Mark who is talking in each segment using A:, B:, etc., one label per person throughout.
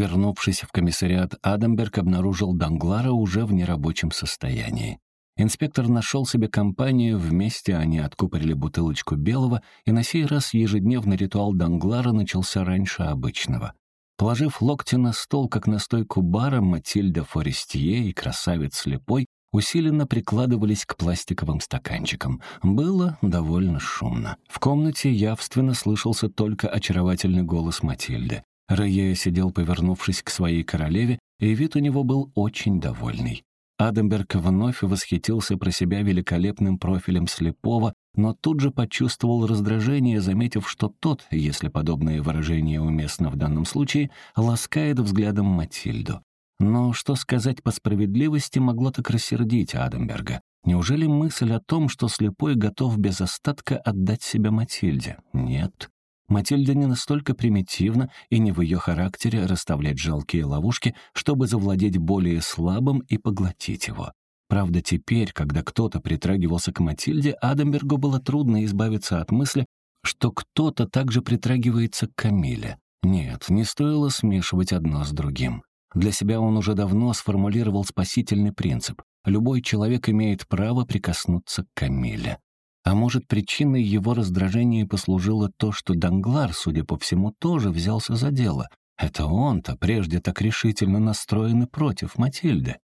A: Вернувшись в комиссариат, Адамберг обнаружил Данглара уже в нерабочем состоянии. Инспектор нашел себе компанию, вместе они откупорили бутылочку белого, и на сей раз ежедневный ритуал Данглара начался раньше обычного. Положив локти на стол, как на стойку бара, Матильда Форестье и красавец слепой усиленно прикладывались к пластиковым стаканчикам. Было довольно шумно. В комнате явственно слышался только очаровательный голос Матильды. Рае сидел, повернувшись к своей королеве, и вид у него был очень довольный. Адамберг вновь восхитился про себя великолепным профилем слепого, но тут же почувствовал раздражение, заметив, что тот, если подобное выражение уместно в данном случае, ласкает взглядом Матильду. Но что сказать по справедливости могло так рассердить Адамберга? Неужели мысль о том, что слепой готов без остатка отдать себя Матильде? Нет. Матильда не настолько примитивна и не в ее характере расставлять жалкие ловушки, чтобы завладеть более слабым и поглотить его. Правда, теперь, когда кто-то притрагивался к Матильде, Адамбергу было трудно избавиться от мысли, что кто-то также притрагивается к Камиле. Нет, не стоило смешивать одно с другим. Для себя он уже давно сформулировал спасительный принцип. Любой человек имеет право прикоснуться к Камиле. А может, причиной его раздражения послужило то, что Данглар, судя по всему, тоже взялся за дело. Это он-то прежде так решительно настроен против Матильды.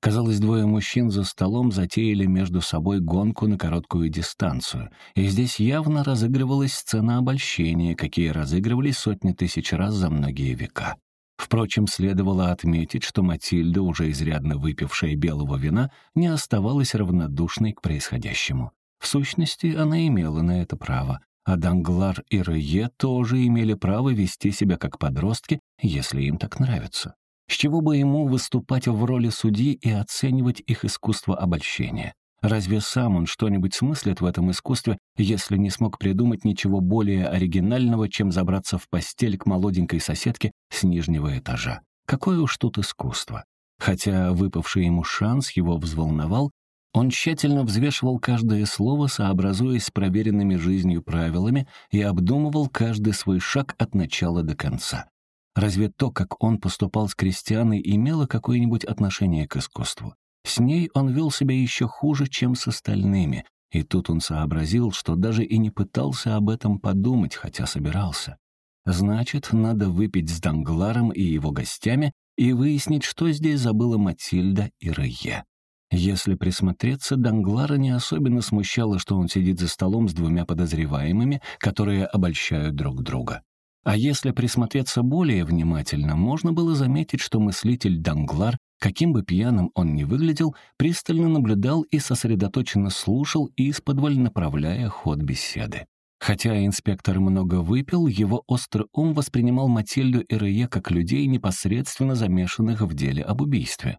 A: Казалось, двое мужчин за столом затеяли между собой гонку на короткую дистанцию, и здесь явно разыгрывалась сцена обольщения, какие разыгрывались сотни тысяч раз за многие века. Впрочем, следовало отметить, что Матильда, уже изрядно выпившая белого вина, не оставалась равнодушной к происходящему. В сущности, она имела на это право, а Данглар и Рeye тоже имели право вести себя как подростки, если им так нравится. С чего бы ему выступать в роли судьи и оценивать их искусство обольщения? Разве сам он что-нибудь смыслит в этом искусстве, если не смог придумать ничего более оригинального, чем забраться в постель к молоденькой соседке с нижнего этажа? Какое уж тут искусство. Хотя выпавший ему шанс его взволновал, он тщательно взвешивал каждое слово, сообразуясь с проверенными жизнью правилами и обдумывал каждый свой шаг от начала до конца. Разве то, как он поступал с крестьяной, имело какое-нибудь отношение к искусству? С ней он вел себя еще хуже, чем с остальными, и тут он сообразил, что даже и не пытался об этом подумать, хотя собирался. Значит, надо выпить с Дангларом и его гостями и выяснить, что здесь забыла Матильда и Рeye. Если присмотреться, Данглара не особенно смущало, что он сидит за столом с двумя подозреваемыми, которые обольщают друг друга. А если присмотреться более внимательно, можно было заметить, что мыслитель Данглар, каким бы пьяным он ни выглядел, пристально наблюдал и сосредоточенно слушал, исподволь направляя ход беседы. Хотя инспектор много выпил, его острый ум воспринимал Матильду и Рее как людей, непосредственно замешанных в деле об убийстве.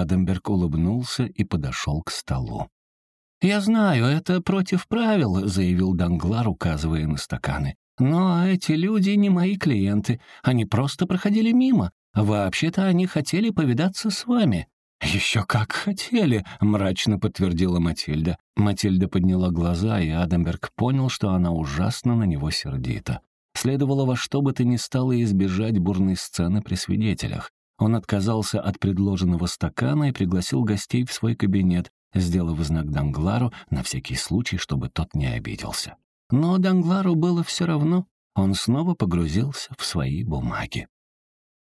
A: Адамберг улыбнулся и подошел к столу. «Я знаю, это против правил», — заявил Данглар, указывая на стаканы. «Но эти люди не мои клиенты. Они просто проходили мимо. Вообще-то они хотели повидаться с вами». «Еще как хотели», — мрачно подтвердила Матильда. Матильда подняла глаза, и Адамберг понял, что она ужасно на него сердита. Следовало во что бы то ни стало избежать бурной сцены при свидетелях. Он отказался от предложенного стакана и пригласил гостей в свой кабинет, сделав знак Данглару на всякий случай, чтобы тот не обиделся. Но Данглару было все равно. Он снова погрузился в свои бумаги.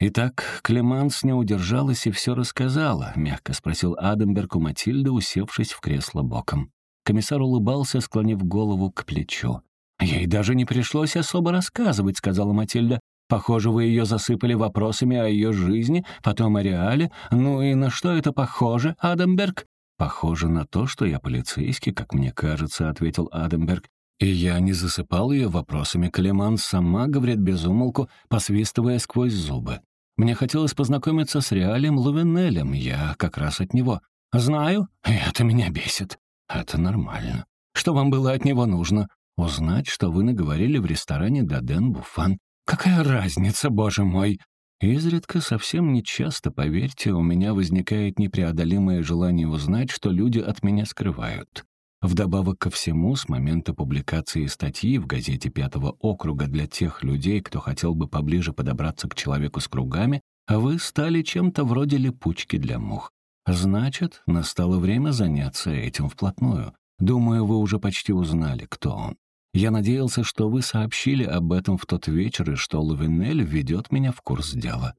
A: «Итак, Клеманс не удержалась и все рассказала», — мягко спросил Адамберг у Матильды, усевшись в кресло боком. Комиссар улыбался, склонив голову к плечу. «Ей даже не пришлось особо рассказывать», — сказала Матильда. Похоже, вы ее засыпали вопросами о ее жизни, потом о реале. Ну и на что это похоже, Адамберг?» «Похоже на то, что я полицейский, как мне кажется», — ответил Адамберг. «И я не засыпал ее вопросами. Клеман сама говорит безумолку, посвистывая сквозь зубы. Мне хотелось познакомиться с Реалем Лувенелем, я как раз от него. Знаю, это меня бесит. Это нормально. Что вам было от него нужно? Узнать, что вы наговорили в ресторане Даден Буфан. Какая разница, боже мой? Изредка, совсем нечасто, поверьте, у меня возникает непреодолимое желание узнать, что люди от меня скрывают. Вдобавок ко всему, с момента публикации статьи в газете Пятого округа для тех людей, кто хотел бы поближе подобраться к человеку с кругами, вы стали чем-то вроде липучки для мух. Значит, настало время заняться этим вплотную. Думаю, вы уже почти узнали, кто он. Я надеялся, что вы сообщили об этом в тот вечер и что Лувенель введет меня в курс дела.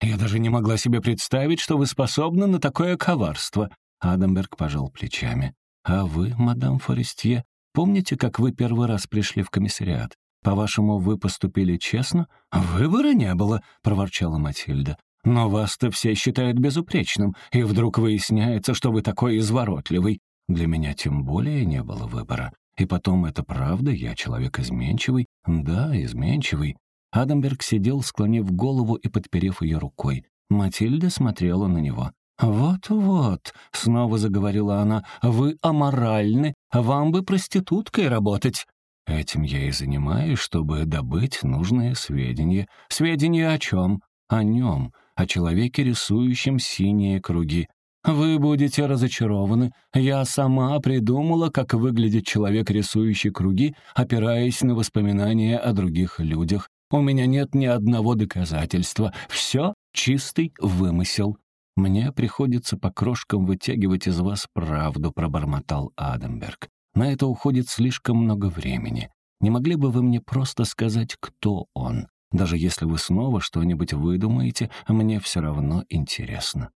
A: Я даже не могла себе представить, что вы способны на такое коварство. Адамберг пожал плечами. «А вы, мадам Форестье, помните, как вы первый раз пришли в комиссариат? По-вашему, вы поступили честно?» «Выбора не было», — проворчала Матильда. «Но вас-то все считают безупречным, и вдруг выясняется, что вы такой изворотливый. Для меня тем более не было выбора. И потом, это правда, я человек изменчивый. Да, изменчивый». Адамберг сидел, склонив голову и подперев ее рукой. Матильда смотрела на него. «Вот-вот», — снова заговорила она, — «вы аморальны, вам бы проституткой работать». Этим я и занимаюсь, чтобы добыть нужные сведения. Сведения о чем? О нем, о человеке, рисующем синие круги. Вы будете разочарованы. Я сама придумала, как выглядит человек, рисующий круги, опираясь на воспоминания о других людях. У меня нет ни одного доказательства. Все чистый вымысел. «Мне приходится по крошкам вытягивать из вас правду», — пробормотал Адамберг. «На это уходит слишком много времени. Не могли бы вы мне просто сказать, кто он? Даже если вы снова что-нибудь выдумаете, мне все равно интересно».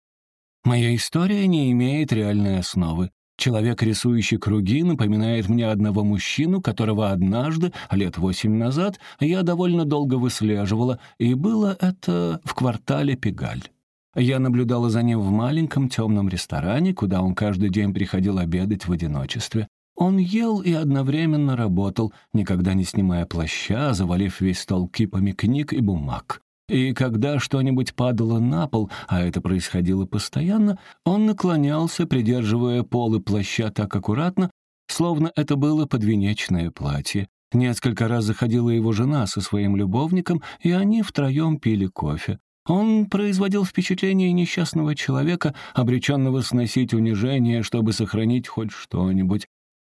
A: «Моя история не имеет реальной основы. Человек, рисующий круги, напоминает мне одного мужчину, которого однажды, лет восемь назад, я довольно долго выслеживала, и было это в квартале Пегаль. Я наблюдала за ним в маленьком темном ресторане, куда он каждый день приходил обедать в одиночестве. Он ел и одновременно работал, никогда не снимая плаща, завалив весь стол кипами книг и бумаг. И когда что-нибудь падало на пол, а это происходило постоянно, он наклонялся, придерживая полы плаща так аккуратно, словно это было подвенечное платье. Несколько раз заходила его жена со своим любовником, и они втроем пили кофе. Он производил впечатление несчастного человека, обреченного сносить унижение, чтобы сохранить хоть что-нибудь.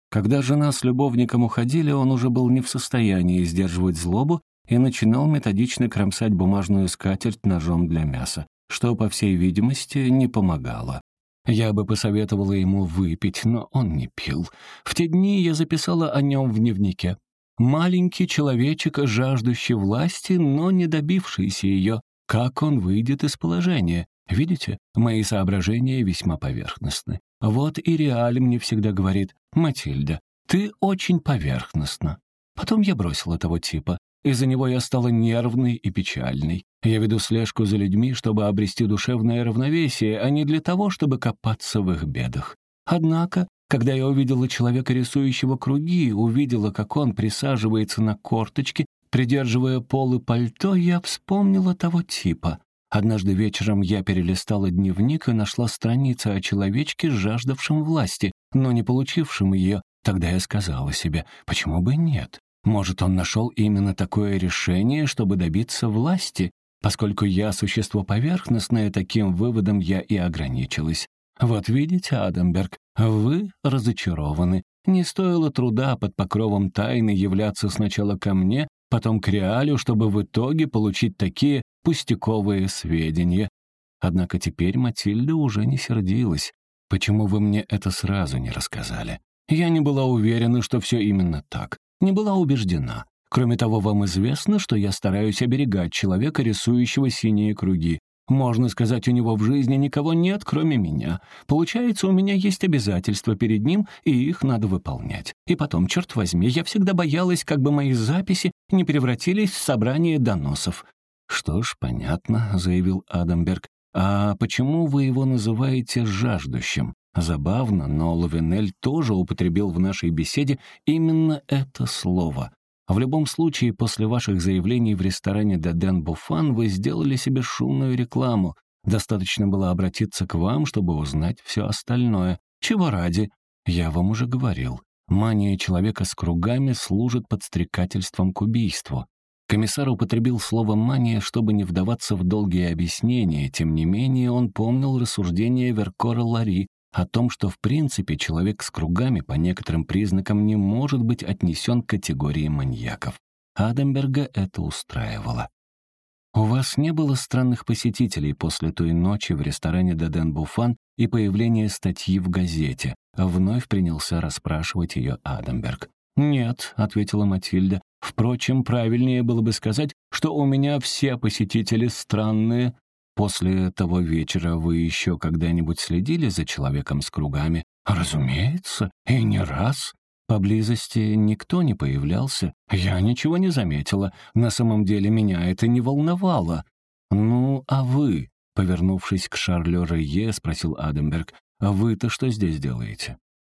A: Когда жена с любовником уходили, он уже был не в состоянии сдерживать злобу и начинал методично кромсать бумажную скатерть ножом для мяса, что, по всей видимости, не помогало. Я бы посоветовала ему выпить, но он не пил. В те дни я записала о нем в дневнике. Маленький человечек, жаждущий власти, но не добившийся ее, как он выйдет из положения? Видите, мои соображения весьма поверхностны. Вот и Реаль мне всегда говорит, «Матильда, ты очень поверхностна». Потом я бросила того типа. Из-за него я стала нервной и печальной. Я веду слежку за людьми, чтобы обрести душевное равновесие, а не для того, чтобы копаться в их бедах. Однако, когда я увидела человека, рисующего круги, увидела, как он присаживается на корточки Придерживая полы пальто, я вспомнила того типа. Однажды вечером я перелистала дневник и нашла страницу о человечке, жаждавшем власти, но не получившем ее. Тогда я сказала себе, почему бы нет? Может, он нашел именно такое решение, чтобы добиться власти? Поскольку я существо поверхностное, таким выводом я и ограничилась. Вот видите, Адамберг, вы разочарованы. Не стоило труда под покровом тайны являться сначала ко мне, потом к Реалю, чтобы в итоге получить такие пустяковые сведения. Однако теперь Матильда уже не сердилась. «Почему вы мне это сразу не рассказали?» Я не была уверена, что все именно так. Не была убеждена. Кроме того, вам известно, что я стараюсь оберегать человека, рисующего синие круги. Можно сказать, у него в жизни никого нет, кроме меня. Получается, у меня есть обязательства перед ним, и их надо выполнять. И потом, черт возьми, я всегда боялась, как бы мои записи не превратились в собрание доносов. «Что ж, понятно», — заявил Адамберг. «А почему вы его называете жаждущим?» Забавно, но Лавенель тоже употребил в нашей беседе именно это слово. В любом случае, после ваших заявлений в ресторане «Деден Буфан» вы сделали себе шумную рекламу. Достаточно было обратиться к вам, чтобы узнать все остальное. Чего ради? Я вам уже говорил. Мания человека с кругами служит подстрекательством к убийству. Комиссар употребил слово «мания», чтобы не вдаваться в долгие объяснения, тем не менее он помнил рассуждения Веркора Лари, о том, что в принципе человек с кругами по некоторым признакам не может быть отнесен к категории маньяков. Адамберга это устраивало. «У вас не было странных посетителей после той ночи в ресторане «Деден Буфан» и появления статьи в газете?» Вновь принялся расспрашивать ее Адамберг. «Нет», — ответила Матильда. «Впрочем, правильнее было бы сказать, что у меня все посетители странные. После того вечера вы еще когда-нибудь следили за человеком с кругами?» «Разумеется, и не раз. Поблизости никто не появлялся. Я ничего не заметила. На самом деле меня это не волновало. «Ну, а вы?» — повернувшись к Шарлю Рейе, спросил Адамберг. «А вы-то что здесь делаете?»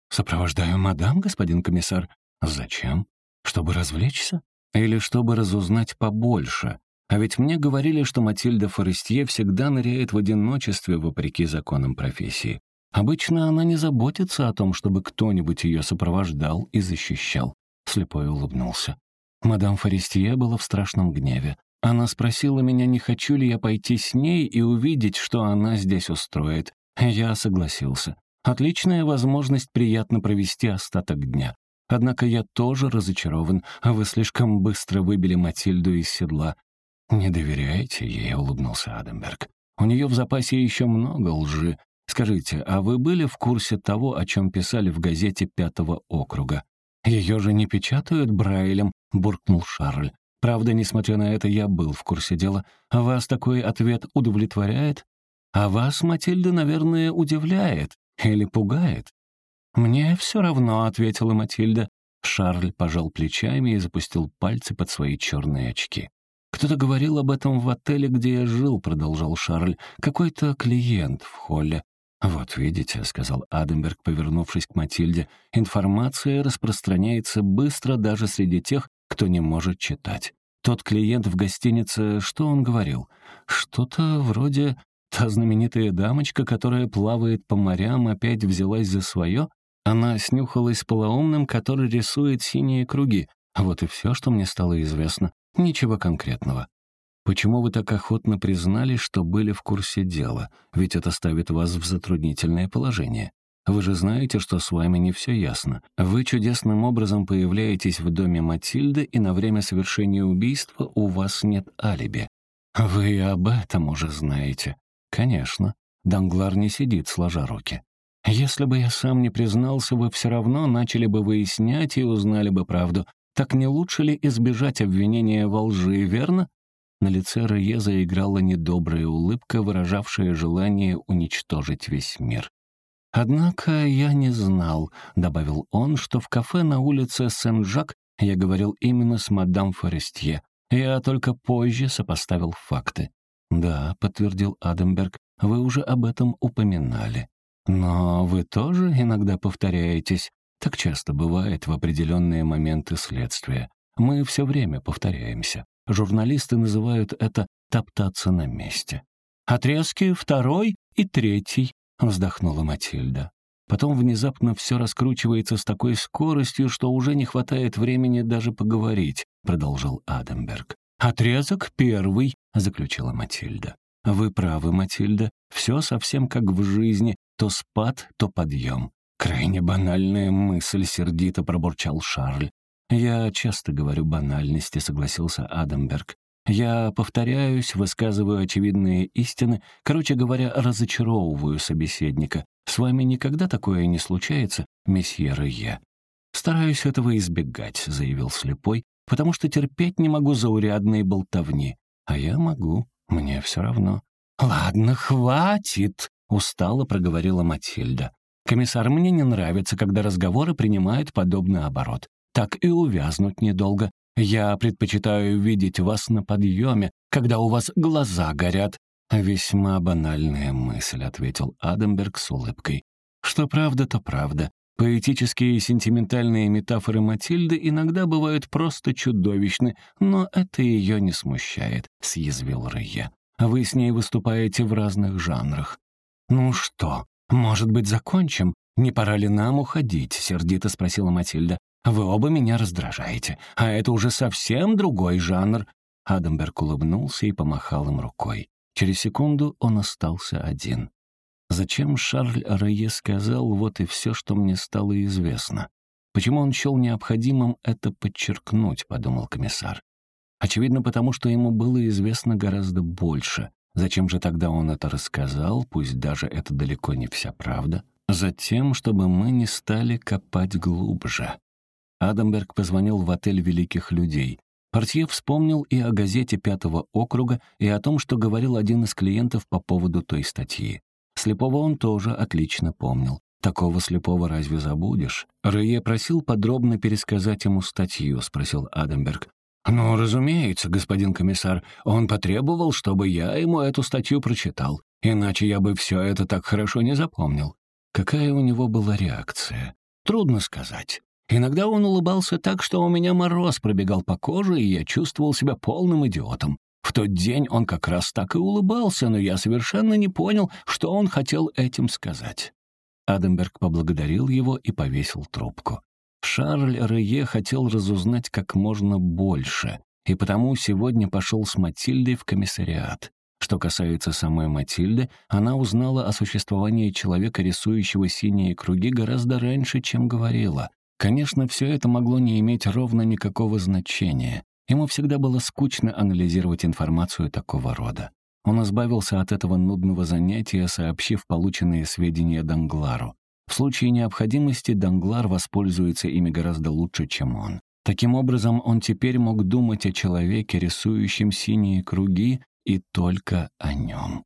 A: «Сопровождаю мадам, господин комиссар». «Зачем? Чтобы развлечься? Или чтобы разузнать побольше? А ведь мне говорили, что Матильда Форестье всегда ныряет в одиночестве вопреки законам профессии. Обычно она не заботится о том, чтобы кто-нибудь ее сопровождал и защищал. Слепой улыбнулся. Мадам Форестье была в страшном гневе. Она спросила меня, не хочу ли я пойти с ней и увидеть, что она здесь устроит. Я согласился. Отличная возможность приятно провести остаток дня. Однако я тоже разочарован, вы слишком быстро выбили Матильду из седла. «Не доверяете ей?» — улыбнулся Адамберг. «У нее в запасе еще много лжи, Скажите, а вы были в курсе того, о чем писали в газете Пятого округа? Ее же не печатают Брайлем, буркнул Шарль. Правда, несмотря на это, я был в курсе дела. Вас такой ответ удовлетворяет? А вас, Матильда, наверное, удивляет или пугает? «Мне все равно», — ответила Матильда. Шарль пожал плечами и запустил пальцы под свои черные очки. «Кто-то говорил об этом в отеле, где я жил», — продолжал Шарль. «Какой-то клиент в холле. «Вот видите», — сказал Аденберг, повернувшись к Матильде, «информация распространяется быстро даже среди тех, кто не может читать. Тот клиент в гостинице, что он говорил? Что-то вроде «та знаменитая дамочка, которая плавает по морям, опять взялась за свое?» Она снюхалась с полоумным, который рисует синие круги. Вот и все, что мне стало известно. Ничего конкретного. Почему вы так охотно признали, что были в курсе дела? Ведь это ставит вас в затруднительное положение. Вы же знаете, что с вами не все ясно. Вы чудесным образом появляетесь в доме Матильды, и на время совершения убийства у вас нет алиби. Вы об этом уже знаете. Конечно. Данглар не сидит, сложа руки. Если бы я сам не признался, вы все равно начали бы выяснять и узнали бы правду. Так не лучше ли избежать обвинения во лжи, верно? На лице Рое заиграла недобрая улыбка, выражавшая желание уничтожить весь мир. «Однако я не знал», — добавил он, «что в кафе на улице Сен-Жак я говорил именно с мадам Форестье. Я только позже сопоставил факты». «Да», — подтвердил Адамберг, — «вы уже об этом упоминали». «Но вы тоже иногда повторяетесь. Так часто бывает в определенные моменты следствия. Мы все время повторяемся. Журналисты называют это «топтаться на месте». «Отрезки второй и третий», — вздохнула Матильда. Потом внезапно все раскручивается с такой скоростью, что уже не хватает времени даже поговорить, — продолжал Адамберг. «Отрезок первый», — заключила Матильда. «Вы правы, Матильда, все совсем как в жизни, то спад, то подъем». «Крайне банальная мысль», — сердито пробурчал Шарль. «Я часто говорю банальности», — согласился Адамберг. «Я повторяюсь, высказываю очевидные истины, короче говоря, разочаровываю собеседника. С вами никогда такое не случается, месье Рые?» «Стараюсь этого избегать», — заявил слепой, «потому что терпеть не могу заурядные болтовни. А я могу, мне все равно». «Ладно, хватит», — устало проговорила Матильда. «Комиссар, мне не нравится, когда разговоры принимают подобный оборот так и увязнуть недолго. Я предпочитаю видеть вас на подъеме, когда у вас глаза горят». «Весьма банальная мысль», — ответил Адамберг с улыбкой. «Что правда, то правда. Поэтические и сентиментальные метафоры Матильды иногда бывают просто чудовищны, но это ее не смущает», — съязвил Рыя. «Вы с ней выступаете в разных жанрах». «Ну что, может быть, закончим? Не пора ли нам уходить?» — сердито спросила Матильда. Вы оба меня раздражаете, а это уже совсем другой жанр». Адамберг улыбнулся и помахал им рукой. Через секунду он остался один. Зачем Шарль Рое сказал «вот и все, что мне стало известно»? Почему он счел необходимым это подчеркнуть, подумал комиссар. Очевидно, потому что ему было известно гораздо больше. Зачем же тогда он это рассказал, пусть даже это далеко не вся правда? Затем, чтобы мы не стали копать глубже. Адамберг позвонил в отель великих людей. Портье вспомнил и о газете Пятого округа, и о том, что говорил один из клиентов по поводу той статьи. Слепого он тоже отлично помнил. Такого слепого разве забудешь? Рые просил подробно пересказать ему статью, спросил Адамберг. «Ну, разумеется, господин комиссар. Он потребовал, чтобы я ему эту статью прочитал. Иначе я бы все это так хорошо не запомнил». Какая у него была реакция? Трудно сказать. Иногда он улыбался так, что у меня мороз пробегал по коже, и я чувствовал себя полным идиотом. В тот день он как раз так и улыбался, но я совершенно не понял, что он хотел этим сказать. Адамберг поблагодарил его и повесил трубку. Шарль Рее хотел разузнать как можно больше, и потому сегодня пошел с Матильдой в комиссариат. Что касается самой Матильды, она узнала о существовании человека, рисующего синие круги, гораздо раньше, чем говорила. Конечно, все это могло не иметь ровно никакого значения. Ему всегда было скучно анализировать информацию такого рода. Он избавился от этого нудного занятия, сообщив полученные сведения Данглару. В случае необходимости Данглар воспользуется ими гораздо лучше, чем он. Таким образом, он теперь мог думать о человеке, рисующем синие круги, и только о нем.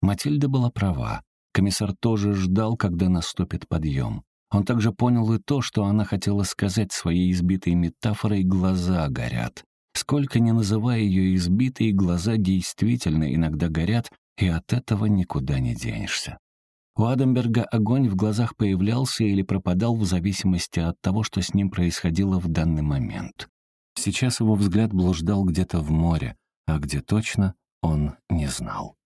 A: Матильда была права. Комиссар тоже ждал, когда наступит подъем. Он также понял и то, что она хотела сказать своей избитой метафорой «глаза горят». Сколько ни называя ее избитой, глаза действительно иногда горят, и от этого никуда не денешься. У Адамберга огонь в глазах появлялся или пропадал в зависимости от того, что с ним происходило в данный момент. Сейчас его взгляд блуждал где-то в море, а где точно он не знал.